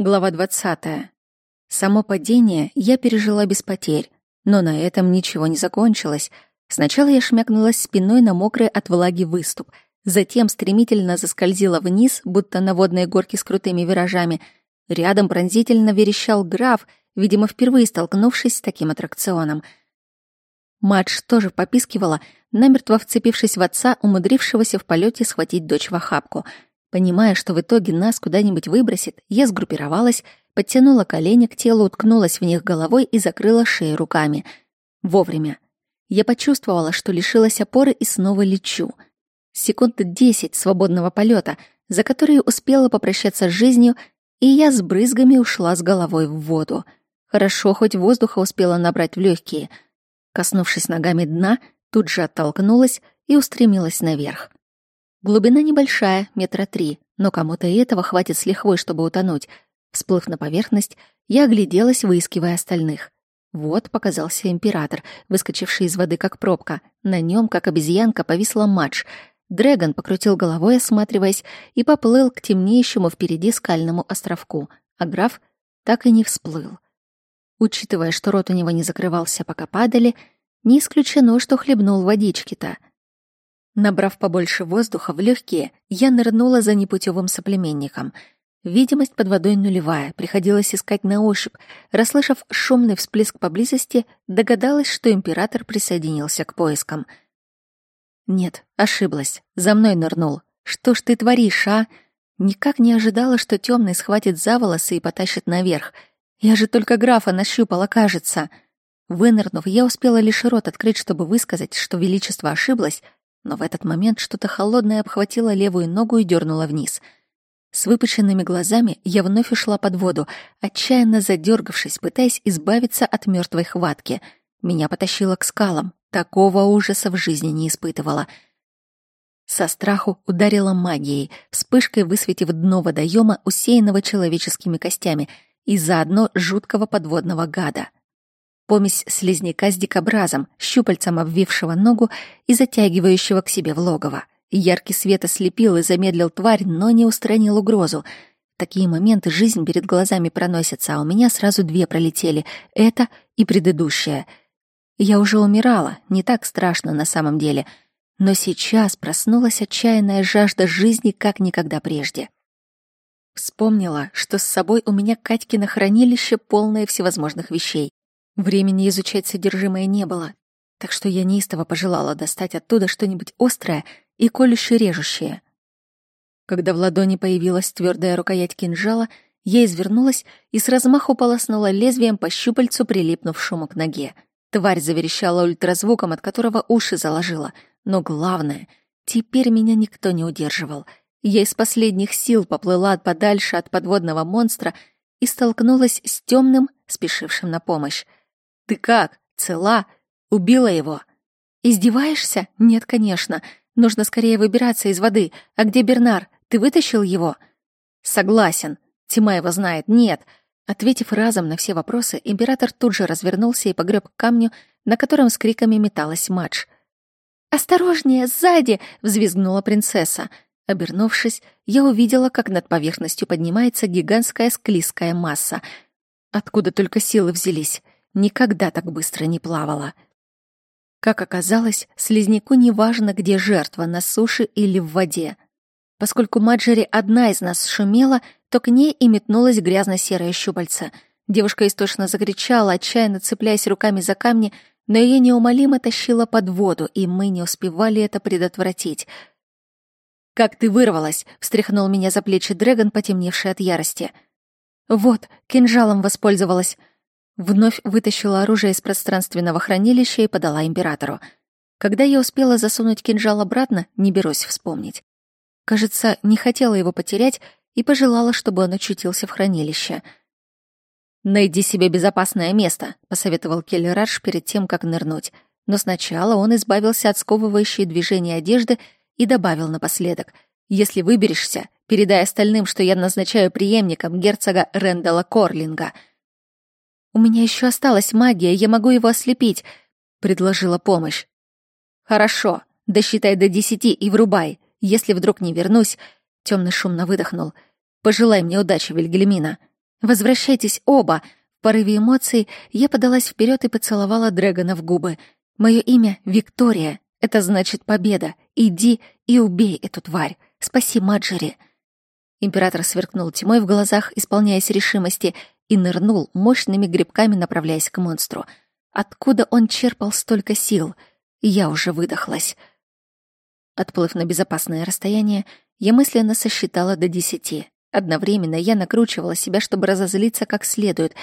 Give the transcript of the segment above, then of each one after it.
Глава 20. Само падение я пережила без потерь, но на этом ничего не закончилось. Сначала я шмякнулась спиной на мокрый от влаги выступ, затем стремительно заскользила вниз, будто на водной горке с крутыми виражами. Рядом пронзительно верещал граф, видимо, впервые столкнувшись с таким аттракционом. Мадж тоже попискивала, намертво вцепившись в отца, умудрившегося в полете схватить дочь в охапку — Понимая, что в итоге нас куда-нибудь выбросит, я сгруппировалась, подтянула колени к телу, уткнулась в них головой и закрыла шею руками. Вовремя. Я почувствовала, что лишилась опоры и снова лечу. Секунды десять свободного полета, за которые успела попрощаться с жизнью, и я с брызгами ушла с головой в воду. Хорошо, хоть воздуха успела набрать в легкие. Коснувшись ногами дна, тут же оттолкнулась и устремилась наверх. Глубина небольшая, метра три, но кому-то и этого хватит с лихвой, чтобы утонуть. Всплыв на поверхность, я огляделась, выискивая остальных. Вот показался император, выскочивший из воды как пробка. На нем, как обезьянка, повисла матч. Дрэгон покрутил головой, осматриваясь, и поплыл к темнеющему впереди скальному островку, а граф так и не всплыл. Учитывая, что рот у него не закрывался, пока падали, не исключено, что хлебнул водички-то — Набрав побольше воздуха в легкие, я нырнула за непутевым соплеменником. Видимость под водой нулевая, приходилось искать на ощупь. Расслышав шумный всплеск поблизости, догадалась, что император присоединился к поискам. Нет, ошиблась. За мной нырнул. Что ж ты творишь, а? Никак не ожидала, что темный схватит за волосы и потащит наверх. Я же только графа нащупала, кажется. Вынырнув, я успела лишь рот открыть, чтобы высказать, что величество ошиблось, но в этот момент что-то холодное обхватило левую ногу и дернуло вниз. С выпученными глазами я вновь ушла под воду, отчаянно задергавшись, пытаясь избавиться от мертвой хватки. Меня потащило к скалам. Такого ужаса в жизни не испытывала. Со страху ударила магией, вспышкой высветив дно водоема, усеянного человеческими костями, и заодно жуткого подводного гада — Помесь слизняка с дикобразом, щупальцем обвившего ногу и затягивающего к себе в логово. Яркий свет ослепил и замедлил тварь, но не устранил угрозу. Такие моменты жизнь перед глазами проносится, а у меня сразу две пролетели — это и предыдущая. Я уже умирала, не так страшно на самом деле, но сейчас проснулась отчаянная жажда жизни, как никогда прежде. Вспомнила, что с собой у меня Катькино хранилище, полное всевозможных вещей. Времени изучать содержимое не было, так что я неистово пожелала достать оттуда что-нибудь острое и колюще-режущее. Когда в ладони появилась твердая рукоять кинжала, я извернулась и с размаху полоснула лезвием по щупальцу, прилипнувшему к ноге. Тварь заверещала ультразвуком, от которого уши заложила. Но главное, теперь меня никто не удерживал. Я из последних сил поплыла подальше от подводного монстра и столкнулась с темным, спешившим на помощь. Ты как? Цела? Убила его? Издеваешься? Нет, конечно. Нужно скорее выбираться из воды. А где Бернар? Ты вытащил его? Согласен. Тьма его знает. Нет. Ответив разом на все вопросы, император тут же развернулся и погреб к камню, на котором с криками металась Мадж. «Осторожнее, сзади!» — взвизгнула принцесса. Обернувшись, я увидела, как над поверхностью поднимается гигантская склизкая масса. Откуда только силы взялись никогда так быстро не плавала. Как оказалось, слизняку не важно, где жертва, на суше или в воде. Поскольку Маджери одна из нас шумела, то к ней и метнулась грязно-серое щупальце. Девушка истошно закричала, отчаянно цепляясь руками за камни, но ее неумолимо тащило под воду, и мы не успевали это предотвратить. «Как ты вырвалась?» — встряхнул меня за плечи Дрэгон, потемневший от ярости. «Вот, кинжалом воспользовалась», Вновь вытащила оружие из пространственного хранилища и подала императору. Когда я успела засунуть кинжал обратно, не берусь вспомнить. Кажется, не хотела его потерять и пожелала, чтобы он очутился в хранилище. «Найди себе безопасное место», — посоветовал Келлераш перед тем, как нырнуть. Но сначала он избавился от сковывающей движения одежды и добавил напоследок. «Если выберешься, передай остальным, что я назначаю преемником герцога Рэндала Корлинга», — «У меня еще осталась магия, я могу его ослепить», — предложила помощь. «Хорошо, досчитай до десяти и врубай. Если вдруг не вернусь...» Темный шумно выдохнул. «Пожелай мне удачи, Вильгельмина». Возвращайтесь оба!» В порыве эмоций я подалась вперед и поцеловала Дрэгона в губы. «Мое имя — Виктория. Это значит победа. Иди и убей эту тварь. Спаси Маджери!» Император сверкнул тьмой в глазах, исполняясь решимости, и нырнул мощными грибками, направляясь к монстру. Откуда он черпал столько сил? Я уже выдохлась. Отплыв на безопасное расстояние, я мысленно сосчитала до десяти. Одновременно я накручивала себя, чтобы разозлиться как следует,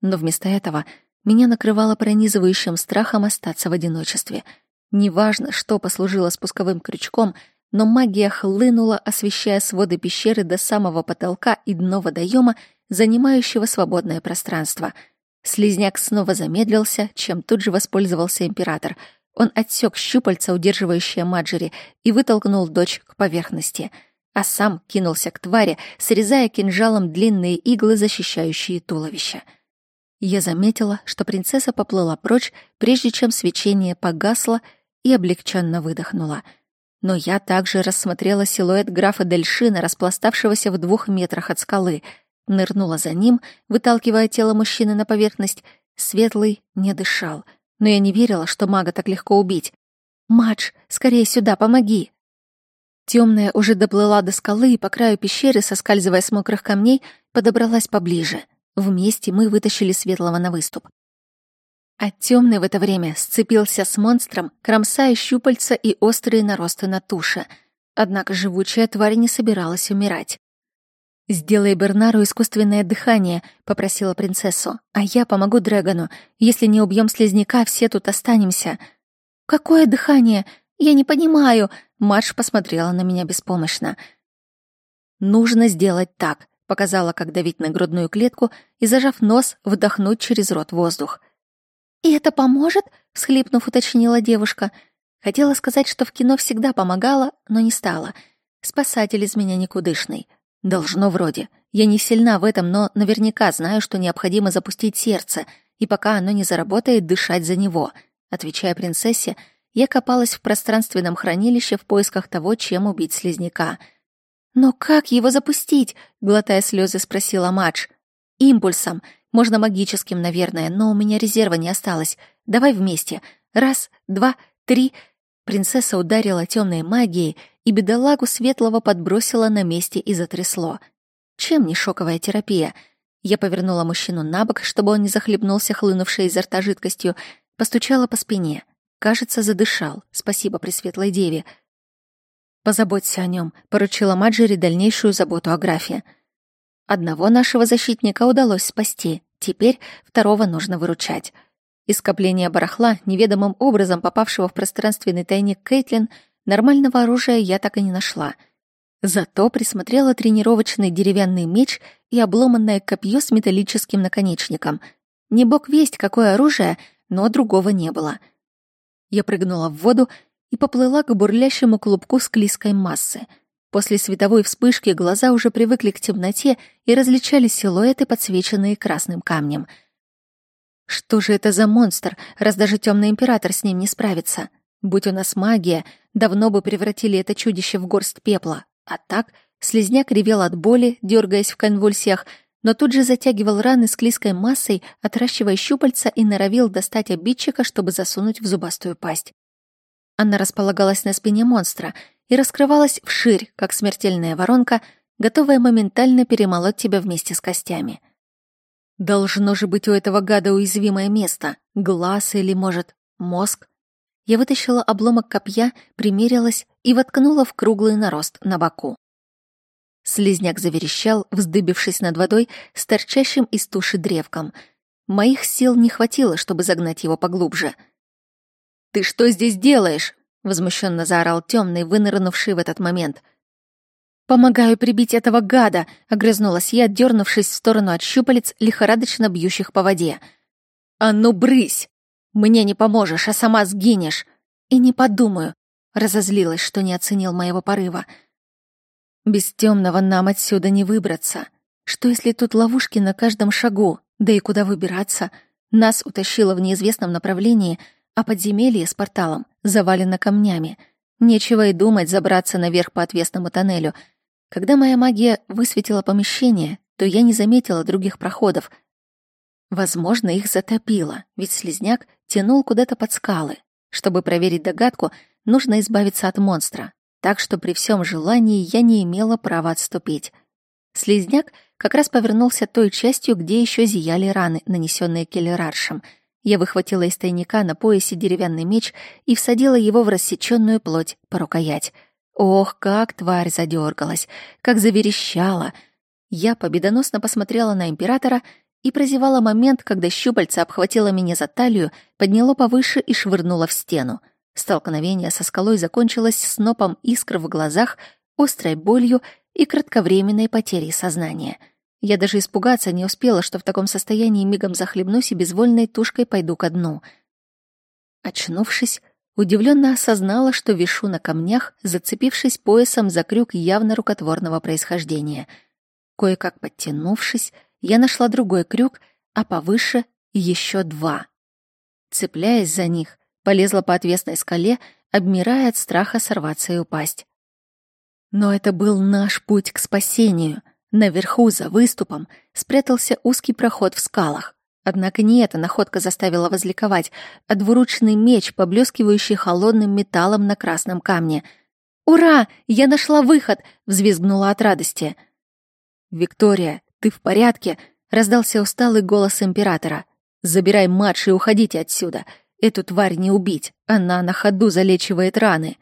но вместо этого меня накрывало пронизывающим страхом остаться в одиночестве. Неважно, что послужило спусковым крючком, но магия хлынула, освещая своды пещеры до самого потолка и дно водоема, занимающего свободное пространство. Слизняк снова замедлился, чем тут же воспользовался император. Он отсек щупальца, удерживающее Маджери, и вытолкнул дочь к поверхности, а сам кинулся к твари, срезая кинжалом длинные иглы, защищающие туловище. Я заметила, что принцесса поплыла прочь, прежде чем свечение погасло, и облегченно выдохнула. Но я также рассмотрела силуэт графа Дельшина, распластавшегося в двух метрах от скалы — Нырнула за ним, выталкивая тело мужчины на поверхность. Светлый не дышал, но я не верила, что мага так легко убить. «Мадж, скорее сюда, помоги!» Темная уже доплыла до скалы и по краю пещеры, соскальзывая с мокрых камней, подобралась поближе. Вместе мы вытащили Светлого на выступ. А темный в это время сцепился с монстром, кромсая щупальца и острые наросты на туше. Однако живучая тварь не собиралась умирать. «Сделай Бернару искусственное дыхание», — попросила принцессу. «А я помогу Дрэгону. Если не убьем слизняка, все тут останемся». «Какое дыхание? Я не понимаю». Марш посмотрела на меня беспомощно. «Нужно сделать так», — показала, как давить на грудную клетку и, зажав нос, вдохнуть через рот воздух. «И это поможет?» — всхлипнув, уточнила девушка. Хотела сказать, что в кино всегда помогала, но не стала. Спасатель из меня никудышный. Должно вроде. Я не сильна в этом, но наверняка знаю, что необходимо запустить сердце, и пока оно не заработает, дышать за него. Отвечая принцессе, я копалась в пространственном хранилище в поисках того, чем убить слизняка. «Но как его запустить?» — глотая слезы, спросила Мадж. «Импульсом. Можно магическим, наверное, но у меня резерва не осталось. Давай вместе. Раз, два, три...» Принцесса ударила темной магией, и бедолагу Светлого подбросила на месте и затрясло. Чем не шоковая терапия? Я повернула мужчину на бок, чтобы он не захлебнулся хлынувшей изо рта жидкостью, постучала по спине. Кажется, задышал. Спасибо, Пресветлой Деве. «Позаботься о нем», — поручила Маджери дальнейшую заботу о графе. Одного нашего защитника удалось спасти, теперь второго нужно выручать. Из скопления барахла, неведомым образом попавшего в пространственный тайник Кейтлин, Нормального оружия я так и не нашла. Зато присмотрела тренировочный деревянный меч и обломанное копье с металлическим наконечником. Не бог весть, какое оружие, но другого не было. Я прыгнула в воду и поплыла к бурлящему клубку склизкой массы. После световой вспышки глаза уже привыкли к темноте и различали силуэты, подсвеченные красным камнем. Что же это за монстр, раз даже темный император с ним не справится? Будь у нас магия, давно бы превратили это чудище в горсть пепла. А так слезняк ревел от боли, дергаясь в конвульсиях, но тут же затягивал раны склизкой массой, отращивая щупальца и норовил достать обидчика, чтобы засунуть в зубастую пасть. Она располагалась на спине монстра и раскрывалась вширь, как смертельная воронка, готовая моментально перемолоть тебя вместе с костями. Должно же быть у этого гада уязвимое место, глаз или, может, мозг. Я вытащила обломок копья, примерилась и воткнула в круглый нарост на боку. Слизняк заверещал, вздыбившись над водой с торчащим из туши древком. Моих сил не хватило, чтобы загнать его поглубже. «Ты что здесь делаешь?» — возмущенно заорал темный, вынырнувший в этот момент. «Помогаю прибить этого гада!» — огрызнулась я, дернувшись в сторону от щупалец, лихорадочно бьющих по воде. «А ну, брысь!» Мне не поможешь, а сама сгинешь. И не подумаю. Разозлилась, что не оценил моего порыва. Без темного нам отсюда не выбраться. Что если тут ловушки на каждом шагу? Да и куда выбираться? Нас утащило в неизвестном направлении, а подземелье с порталом завалено камнями. Нечего и думать забраться наверх по отвесному тоннелю. Когда моя магия высветила помещение, то я не заметила других проходов. Возможно, их затопило, ведь слизняк тянул куда-то под скалы. Чтобы проверить догадку, нужно избавиться от монстра. Так что при всем желании я не имела права отступить. Слизняк как раз повернулся той частью, где еще зияли раны, нанесенные келлераршем. Я выхватила из тайника на поясе деревянный меч и всадила его в рассеченную плоть по рукоять. Ох, как тварь задергалась, как заверещала. Я победоносно посмотрела на императора и прозевала момент, когда щупальца обхватило меня за талию, подняло повыше и швырнуло в стену. Столкновение со скалой закончилось снопом искр в глазах, острой болью и кратковременной потерей сознания. Я даже испугаться не успела, что в таком состоянии мигом захлебнусь и безвольной тушкой пойду ко дну. Очнувшись, удивленно осознала, что вишу на камнях, зацепившись поясом за крюк явно рукотворного происхождения. Кое-как подтянувшись, я нашла другой крюк, а повыше еще два. Цепляясь за них, полезла по отвесной скале, обмирая от страха сорваться и упасть. Но это был наш путь к спасению. Наверху, за выступом, спрятался узкий проход в скалах. Однако не эта находка заставила возликовать, а двуручный меч, поблескивающий холодным металлом на красном камне. «Ура! Я нашла выход!» — взвизгнула от радости. «Виктория, ты в порядке?» — раздался усталый голос императора. «Забирай матч и уходите отсюда. Эту тварь не убить. Она на ходу залечивает раны».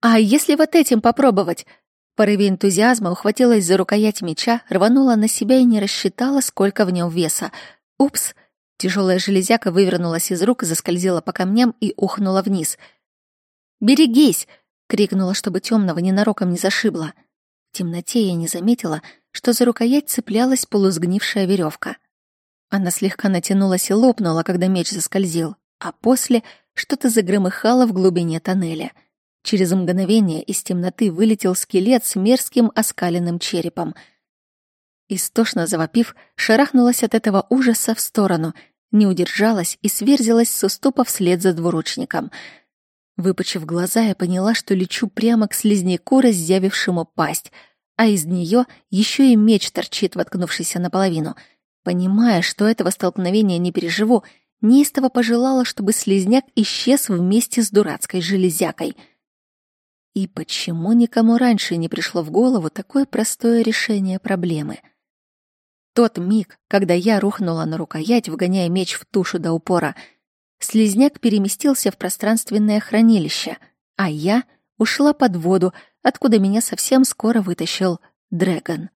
«А если вот этим попробовать?» Порыве энтузиазма ухватилась за рукоять меча, рванула на себя и не рассчитала, сколько в нем веса. «Упс!» Тяжелая железяка вывернулась из рук, заскользила по камням и ухнула вниз. «Берегись!» — крикнула, чтобы темного ненароком не зашибло. В темноте я не заметила, что за рукоять цеплялась полусгнившая веревка. Она слегка натянулась и лопнула, когда меч заскользил, а после что-то загромыхало в глубине тоннеля — Через мгновение из темноты вылетел скелет с мерзким оскаленным черепом. Истошно завопив, шарахнулась от этого ужаса в сторону, не удержалась и сверзилась с уступа вслед за двуручником. Выпучив глаза, я поняла, что лечу прямо к слизняку, разъявившему пасть, а из нее еще и меч торчит, воткнувшийся наполовину. Понимая, что этого столкновения не переживу, неистово пожелала, чтобы слизняк исчез вместе с дурацкой железякой — и почему никому раньше не пришло в голову такое простое решение проблемы? Тот миг, когда я рухнула на рукоять, вгоняя меч в тушу до упора, слизняк переместился в пространственное хранилище, а я ушла под воду, откуда меня совсем скоро вытащил Дрэгон.